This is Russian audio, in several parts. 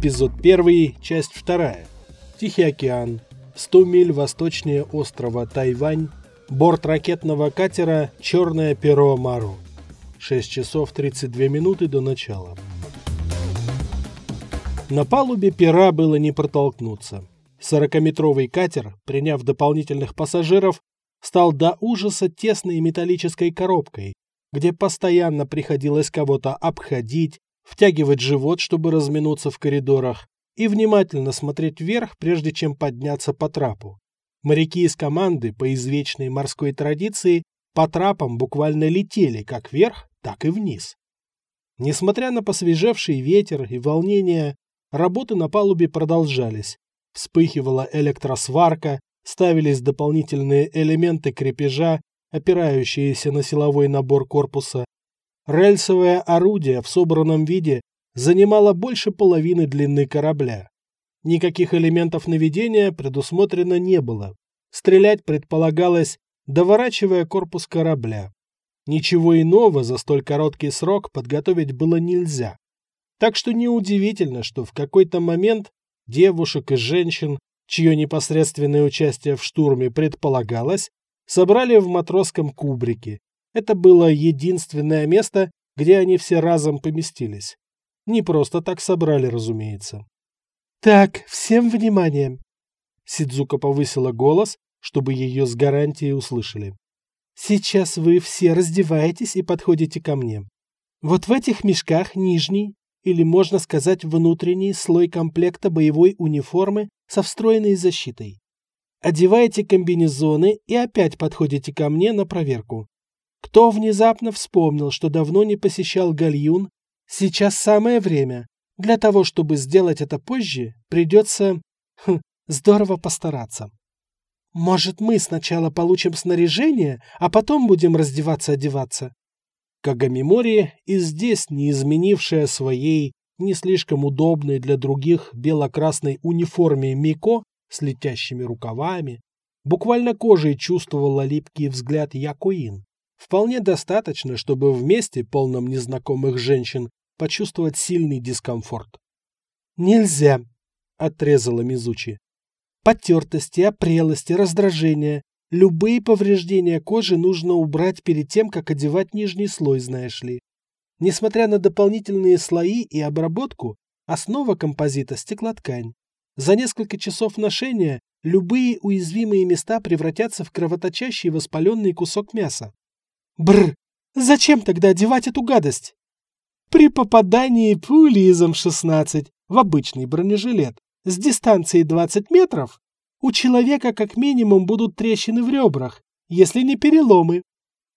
Эпизод 1, часть 2. Тихий океан. 100 миль восточнее острова Тайвань. Борт ракетного катера «Черное перо Мару». 6 часов 32 минуты до начала. На палубе пера было не протолкнуться. Сорокаметровый катер, приняв дополнительных пассажиров, стал до ужаса тесной металлической коробкой, где постоянно приходилось кого-то обходить, втягивать живот, чтобы разминуться в коридорах, и внимательно смотреть вверх, прежде чем подняться по трапу. Моряки из команды, по извечной морской традиции, по трапам буквально летели как вверх, так и вниз. Несмотря на посвежевший ветер и волнение, работы на палубе продолжались. Вспыхивала электросварка, ставились дополнительные элементы крепежа, опирающиеся на силовой набор корпуса, Рельсовое орудие в собранном виде занимало больше половины длины корабля. Никаких элементов наведения предусмотрено не было. Стрелять предполагалось, доворачивая корпус корабля. Ничего иного за столь короткий срок подготовить было нельзя. Так что неудивительно, что в какой-то момент девушек и женщин, чье непосредственное участие в штурме предполагалось, собрали в матросском кубрике, это было единственное место, где они все разом поместились. Не просто так собрали, разумеется. «Так, всем внимание!» Сидзука повысила голос, чтобы ее с гарантией услышали. «Сейчас вы все раздеваетесь и подходите ко мне. Вот в этих мешках нижний, или можно сказать внутренний слой комплекта боевой униформы со встроенной защитой. Одеваете комбинезоны и опять подходите ко мне на проверку. Кто внезапно вспомнил, что давно не посещал гальюн, сейчас самое время. Для того, чтобы сделать это позже, придется... Хм, здорово постараться. Может, мы сначала получим снаряжение, а потом будем раздеваться-одеваться? Кагамимори и здесь, не изменившая своей, не слишком удобной для других бело-красной униформе Мико с летящими рукавами, буквально кожей чувствовала липкий взгляд Якуин. Вполне достаточно, чтобы вместе, полном незнакомых женщин, почувствовать сильный дискомфорт. «Нельзя!» — отрезала Мизучи. «Потертости, опрелости, раздражения, любые повреждения кожи нужно убрать перед тем, как одевать нижний слой, знаешь ли. Несмотря на дополнительные слои и обработку, основа композита – стеклоткань. За несколько часов ношения любые уязвимые места превратятся в кровоточащий воспаленный кусок мяса. Бр! Зачем тогда одевать эту гадость? При попадании пули из М-16 в обычный бронежилет с дистанции 20 метров у человека как минимум будут трещины в ребрах, если не переломы.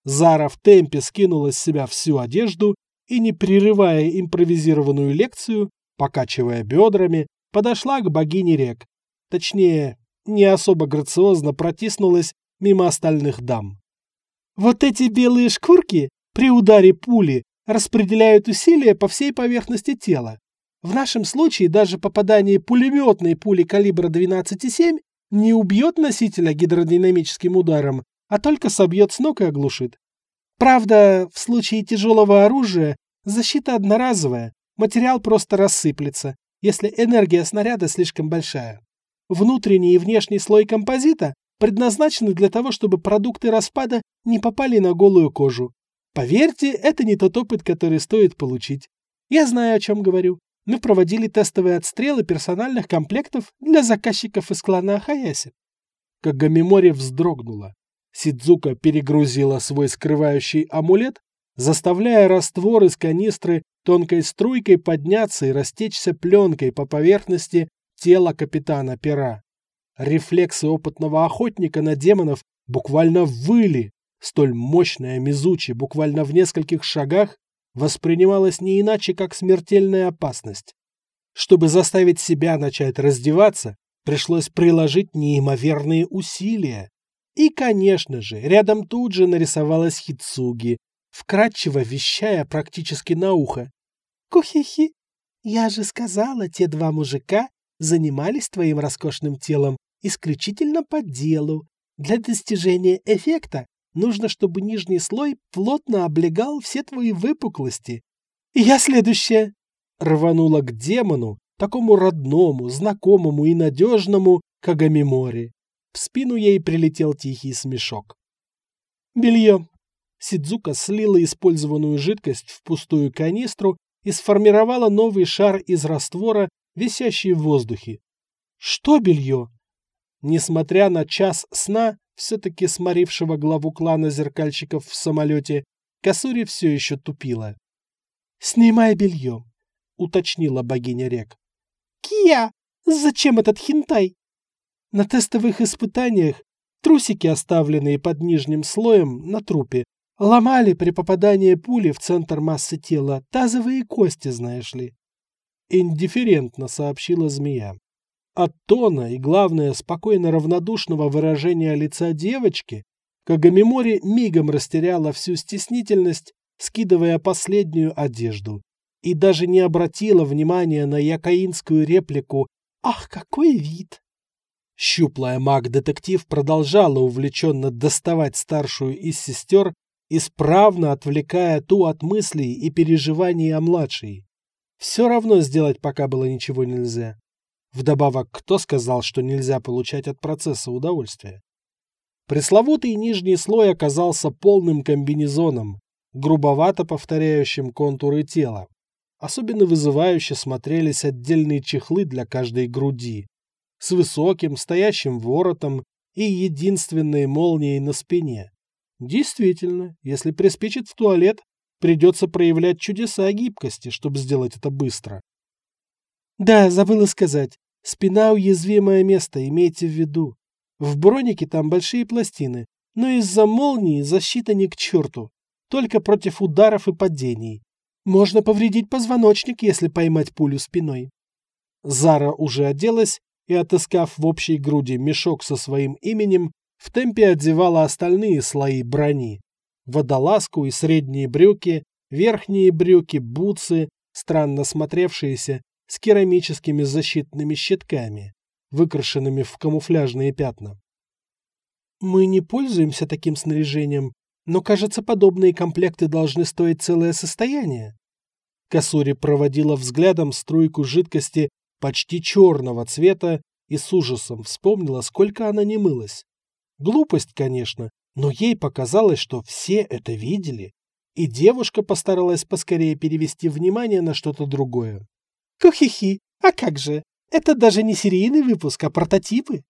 Зара в темпе скинула с себя всю одежду и, не прерывая импровизированную лекцию, покачивая бедрами, подошла к богине рек. Точнее, не особо грациозно протиснулась мимо остальных дам. Вот эти белые шкурки при ударе пули распределяют усилия по всей поверхности тела. В нашем случае даже попадание пулеметной пули калибра 12,7 не убьет носителя гидродинамическим ударом, а только собьет с ног и оглушит. Правда, в случае тяжелого оружия защита одноразовая, материал просто рассыплется, если энергия снаряда слишком большая. Внутренний и внешний слой композита предназначены для того, чтобы продукты распада не попали на голую кожу. Поверьте, это не тот опыт, который стоит получить. Я знаю, о чем говорю. Мы проводили тестовые отстрелы персональных комплектов для заказчиков из клана Хаяси. Кагамимори вздрогнула. Сидзука перегрузила свой скрывающий амулет, заставляя раствор из канистры тонкой струйкой подняться и растечься пленкой по поверхности тела капитана пера. Рефлексы опытного охотника на демонов буквально выли. Столь мощная Мизучи буквально в нескольких шагах воспринималась не иначе, как смертельная опасность. Чтобы заставить себя начать раздеваться, пришлось приложить неимоверные усилия. И, конечно же, рядом тут же нарисовалась Хицуги, вкратчиво вещая практически на ухо. «Кухихи, я же сказала, те два мужика занимались твоим роскошным телом исключительно по делу. Для достижения эффекта нужно, чтобы нижний слой плотно облегал все твои выпуклости. Я следующая. Рванула к демону, такому родному, знакомому и надежному Кагамимори. В спину ей прилетел тихий смешок. Белье. Сидзука слила использованную жидкость в пустую канистру и сформировала новый шар из раствора, висящий в воздухе. Что белье? Несмотря на час сна, все-таки сморившего главу клана зеркальщиков в самолете, Касури все еще тупила. «Снимай белье», — уточнила богиня рек. «Кия, зачем этот хинтай?» На тестовых испытаниях трусики, оставленные под нижним слоем на трупе, ломали при попадании пули в центр массы тела тазовые кости, знаешь ли. Индифферентно сообщила змея. От тона и, главное, спокойно равнодушного выражения лица девочки Кагамимори мигом растеряла всю стеснительность, скидывая последнюю одежду, и даже не обратила внимания на якаинскую реплику «Ах, какой вид!». Щуплая маг-детектив продолжала увлеченно доставать старшую из сестер, исправно отвлекая ту от мыслей и переживаний о младшей. Все равно сделать пока было ничего нельзя. Вдобавок, кто сказал, что нельзя получать от процесса удовольствие? Пресловутый нижний слой оказался полным комбинезоном, грубовато повторяющим контуры тела. Особенно вызывающе смотрелись отдельные чехлы для каждой груди, с высоким стоящим воротом и единственной молнией на спине. Действительно, если приспичит в туалет, придется проявлять чудеса гибкости, чтобы сделать это быстро. Да, забыла сказать. Спина – уязвимое место, имейте в виду. В бронике там большие пластины, но из-за молнии защита не к черту. Только против ударов и падений. Можно повредить позвоночник, если поймать пулю спиной. Зара уже оделась и, отыскав в общей груди мешок со своим именем, в темпе одевала остальные слои брони. Водолазку и средние брюки, верхние брюки, бутсы, странно смотревшиеся, с керамическими защитными щитками выкрашенными в камуфляжные пятна. Мы не пользуемся таким снаряжением, но, кажется, подобные комплекты должны стоить целое состояние. Касури проводила взглядом струйку жидкости почти черного цвета и с ужасом вспомнила, сколько она не мылась. Глупость, конечно, но ей показалось, что все это видели, и девушка постаралась поскорее перевести внимание на что-то другое. «Кухихи, а как же? Это даже не серийный выпуск, а прототипы.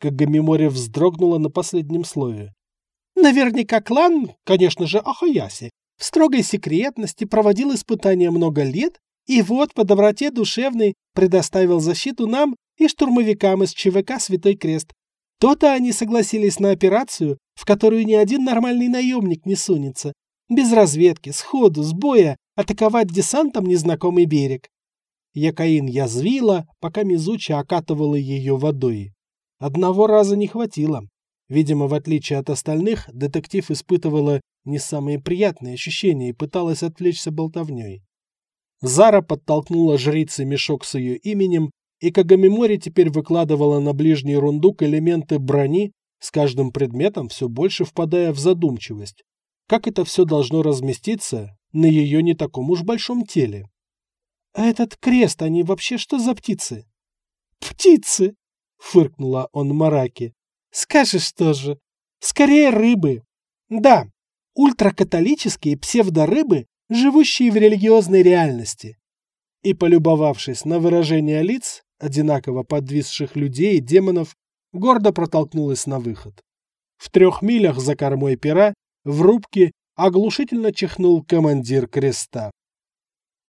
Кагамимори вздрогнула на последнем слове. Наверняка клан, конечно же, Ахаяси, в строгой секретности проводил испытания много лет и вот по доброте душевной предоставил защиту нам и штурмовикам из ЧВК «Святой Крест». То-то они согласились на операцию, в которую ни один нормальный наемник не сунется. Без разведки, сходу, с боя атаковать десантом незнакомый берег. Якаин язвила, пока Мизучи окатывала ее водой. Одного раза не хватило. Видимо, в отличие от остальных, детектив испытывала не самые приятные ощущения и пыталась отвлечься болтовней. Зара подтолкнула жрице мешок с ее именем, и Кагамимори теперь выкладывала на ближний рундук элементы брони, с каждым предметом все больше впадая в задумчивость. Как это все должно разместиться на ее не таком уж большом теле? «А этот крест, они вообще что за птицы?» «Птицы!» — фыркнула он Мараки. «Скажешь тоже. Скорее рыбы. Да, ультракатолические псевдорыбы, живущие в религиозной реальности». И, полюбовавшись на выражение лиц, одинаково подвисших людей и демонов, гордо протолкнулась на выход. В трех милях за кормой пера, в рубке, оглушительно чихнул командир креста.